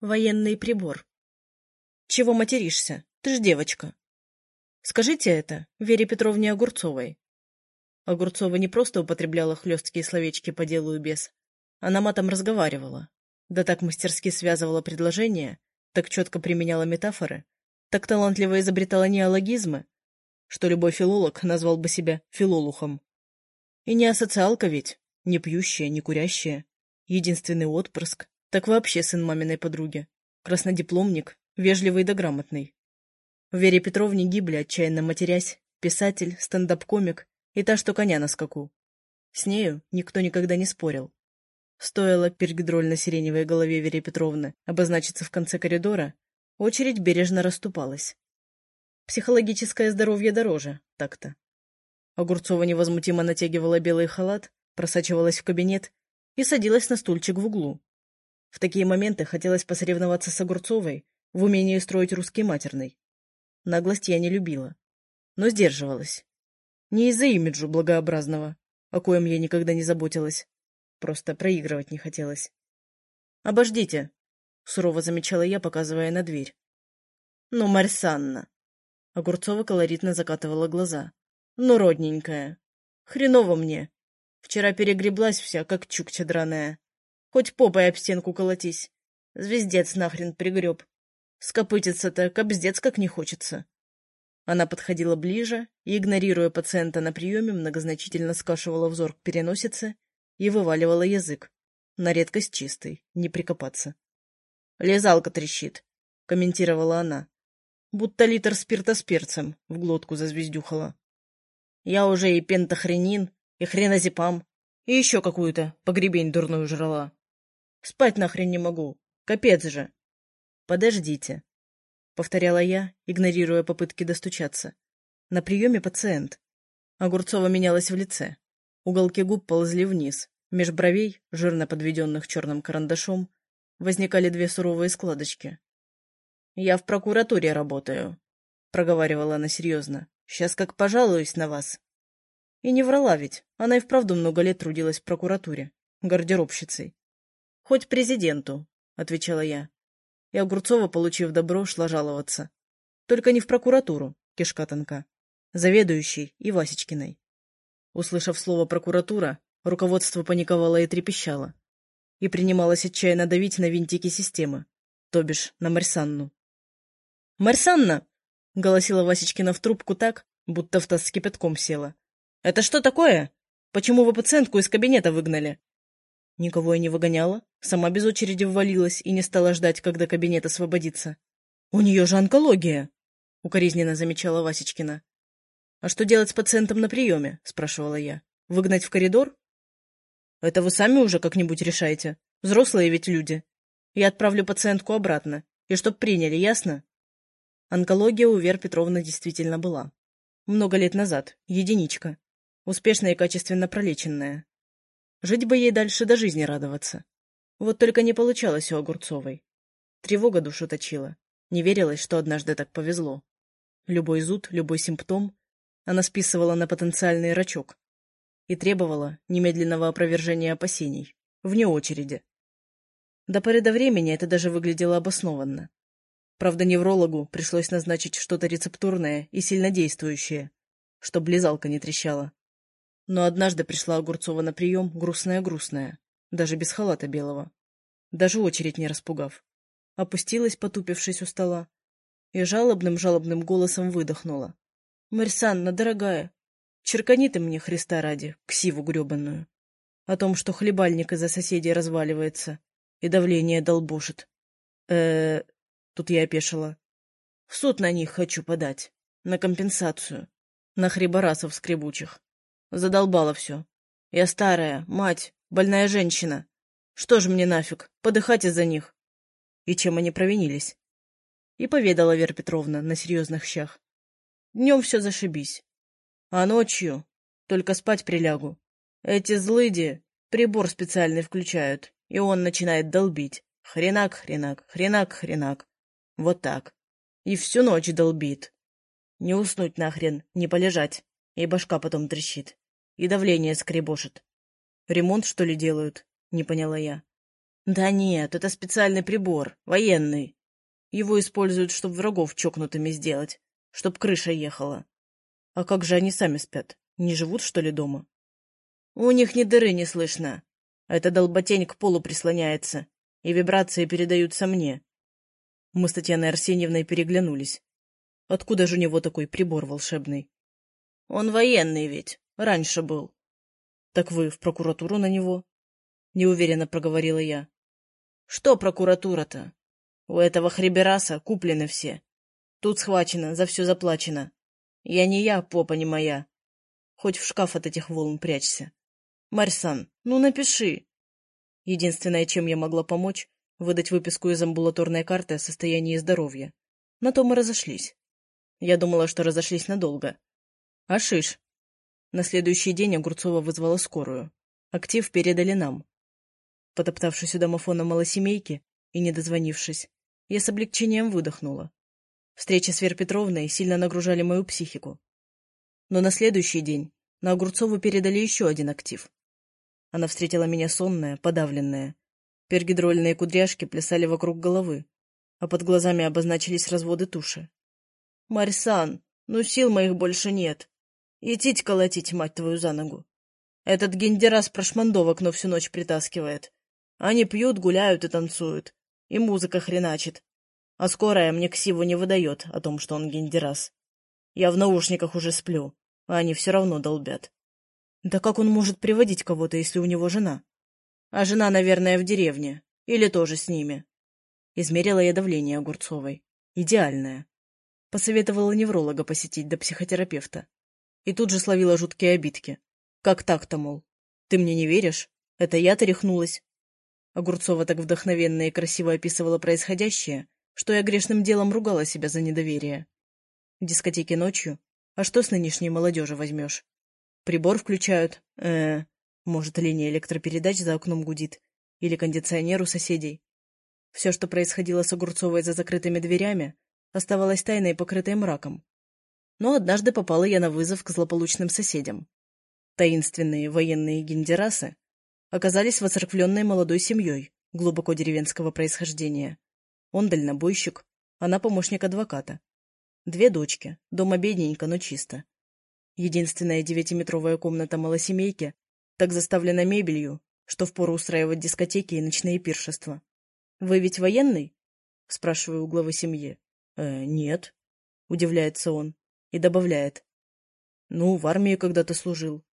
Военный прибор. Чего материшься? Ты ж девочка. Скажите это Вере Петровне Огурцовой. Огурцова не просто употребляла хлесткие словечки по делу и без. Она матом разговаривала. Да так мастерски связывала предложения, так четко применяла метафоры, так талантливо изобретала неологизмы, что любой филолог назвал бы себя филолухом. И не асоциалка ведь, не пьющая, не курящая, единственный отпрыск, так вообще сын маминой подруги, краснодипломник, вежливый да грамотный. В Вере Петровне гибли, отчаянно матерясь, писатель, стендап-комик и та, что коня на скаку. С нею никто никогда не спорил. Стоило пергидрольно-сиреневой голове Вере Петровны обозначиться в конце коридора, очередь бережно расступалась. Психологическое здоровье дороже, так-то. Огурцова невозмутимо натягивала белый халат, просачивалась в кабинет и садилась на стульчик в углу. В такие моменты хотелось посоревноваться с Огурцовой в умении строить русский матерный. Наглость я не любила, но сдерживалась. Не из-за имиджа благообразного, о коем я никогда не заботилась. Просто проигрывать не хотелось. «Обождите», — сурово замечала я, показывая на дверь. «Ну, Марсанна!» Огурцова колоритно закатывала глаза. «Ну, родненькая! Хреново мне! Вчера перегреблась вся, как чукча драная. Хоть попой об стенку колотись. Звездец нахрен пригреб. Скопытиться-то кобздец как не хочется. Она подходила ближе и, игнорируя пациента на приеме, многозначительно скашивала взор к переносице и вываливала язык. На редкость чистый, не прикопаться. «Лизалка трещит», — комментировала она. Будто литр спирта с перцем в глотку зазвездюхала. Я уже и пентахренин, и хренозепам, и еще какую-то погребень дурную жрала. Спать нахрен не могу. Капец же. Подождите. — повторяла я, игнорируя попытки достучаться. На приеме пациент. Огурцова менялась в лице. Уголки губ ползли вниз. Меж бровей, жирно подведенных черным карандашом, возникали две суровые складочки. «Я в прокуратуре работаю», — проговаривала она серьезно. «Сейчас как пожалуюсь на вас». И не врала ведь, она и вправду много лет трудилась в прокуратуре, гардеробщицей. «Хоть президенту», — отвечала я и Огурцова, получив добро, шла жаловаться. Только не в прокуратуру, кишка тонка, заведующей и Васечкиной. Услышав слово «прокуратура», руководство паниковало и трепещало, и принималось отчаянно давить на винтики системы, то бишь на Марсанну. «Марсанна!» — голосила Васечкина в трубку так, будто в таз с кипятком села. «Это что такое? Почему вы пациентку из кабинета выгнали?» Никого я не выгоняла, сама без очереди ввалилась и не стала ждать, когда кабинет освободится. — У нее же онкология! — укоризненно замечала Васечкина. — А что делать с пациентом на приеме? — спрашивала я. — Выгнать в коридор? — Это вы сами уже как-нибудь решаете. Взрослые ведь люди. Я отправлю пациентку обратно. И чтоб приняли, ясно? Онкология у Вер Петровны действительно была. Много лет назад. Единичка. Успешно и качественно пролеченная. Жить бы ей дальше до жизни радоваться. Вот только не получалось у Огурцовой. Тревога душу точила. Не верилось, что однажды так повезло. Любой зуд, любой симптом она списывала на потенциальный рачок и требовала немедленного опровержения опасений, вне очереди. До поры до времени это даже выглядело обоснованно. Правда, неврологу пришлось назначить что-то рецептурное и сильнодействующее, чтоб близалка не трещала. Но однажды пришла Огурцова на прием, грустная-грустная, даже без халата белого, даже очередь не распугав. Опустилась, потупившись у стола, и жалобным-жалобным голосом выдохнула. — Марьсанна, дорогая, черкани ты мне, Христа ради, ксиву гребаную. О том, что хлебальник из-за соседей разваливается и давление долбушит. э Тут я опешила. В суд на них хочу подать. На компенсацию. На хреборасов скребучих. Задолбало все. Я старая, мать, больная женщина. Что ж мне нафиг, подыхать из-за них. И чем они провинились? И поведала Вера Петровна на серьезных щах. Днем все зашибись. А ночью только спать прилягу. Эти злыди прибор специальный включают, и он начинает долбить. Хренак, хренак, хренак, хренак. Вот так. И всю ночь долбит. Не уснуть нахрен, не полежать, и башка потом трещит и давление скребошит. Ремонт, что ли, делают? Не поняла я. Да нет, это специальный прибор, военный. Его используют, чтобы врагов чокнутыми сделать, чтоб крыша ехала. А как же они сами спят? Не живут, что ли, дома? У них ни дыры не слышно. Эта долботень к полу прислоняется, и вибрации передаются мне. Мы с Татьяной Арсеньевной переглянулись. Откуда же у него такой прибор волшебный? Он военный ведь, раньше был. Так вы в прокуратуру на него? Неуверенно проговорила я. Что прокуратура-то? У этого хребераса куплены все. Тут схвачено, за все заплачено. Я не я, попа не моя. Хоть в шкаф от этих волн прячься. Марьсан, ну напиши. Единственное, чем я могла помочь, выдать выписку из амбулаторной карты о состоянии здоровья. На то мы разошлись. Я думала, что разошлись надолго. А шиш. На следующий день Огурцова вызвала скорую. Актив передали нам. Потоптавшись у домофона малосемейки и не дозвонившись, я с облегчением выдохнула. Встречи с Вер Петровной сильно нагружали мою психику. Но на следующий день на Огурцову передали еще один актив. Она встретила меня сонная, подавленная. Пергидрольные кудряшки плясали вокруг головы, а под глазами обозначились разводы туши. — Марьсан, ну сил моих больше нет. Идите колотить, мать твою, за ногу. Этот гендерас прошмандовок окно всю ночь притаскивает. Они пьют, гуляют и танцуют и музыка хреначит. А скорая мне ксиву не выдает о том, что он гендерас. Я в наушниках уже сплю, а они все равно долбят. Да как он может приводить кого-то, если у него жена? А жена, наверное, в деревне. Или тоже с ними. Измерила я давление Огурцовой. Идеальное. Посоветовала невролога посетить до психотерапевта. И тут же словила жуткие обидки. Как так-то, мол? Ты мне не веришь? Это я-то рехнулась. Огурцова так вдохновенно и красиво описывала происходящее, что я грешным делом ругала себя за недоверие. В дискотеке ночью? А что с нынешней молодежи возьмешь? Прибор включают? э, -э может, линия электропередач за окном гудит? Или кондиционер у соседей? Все, что происходило с Огурцовой за закрытыми дверями, оставалось тайной, покрытой мраком. Но однажды попала я на вызов к злополучным соседям. Таинственные военные гендерасы оказались воцерквленной молодой семьей глубоко деревенского происхождения. Он дальнобойщик, она помощник адвоката. Две дочки, дома бедненько, но чисто. Единственная девятиметровая комната малосемейки так заставлена мебелью, что впору устраивать дискотеки и ночные пиршества. — Вы ведь военный? — спрашиваю у главы семьи. «Э, — Нет, — удивляется он и добавляет. — Ну, в армии когда-то служил.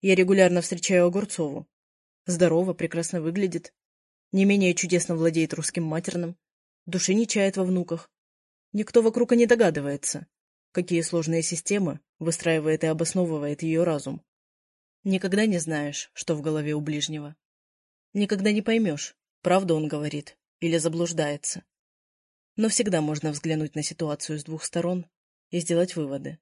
Я регулярно встречаю Огурцову. Здорово, прекрасно выглядит. Не менее чудесно владеет русским матерным. Души не чает во внуках. Никто вокруг и не догадывается, какие сложные системы выстраивает и обосновывает ее разум. Никогда не знаешь, что в голове у ближнего. Никогда не поймешь, правду он говорит или заблуждается. Но всегда можно взглянуть на ситуацию с двух сторон и сделать выводы.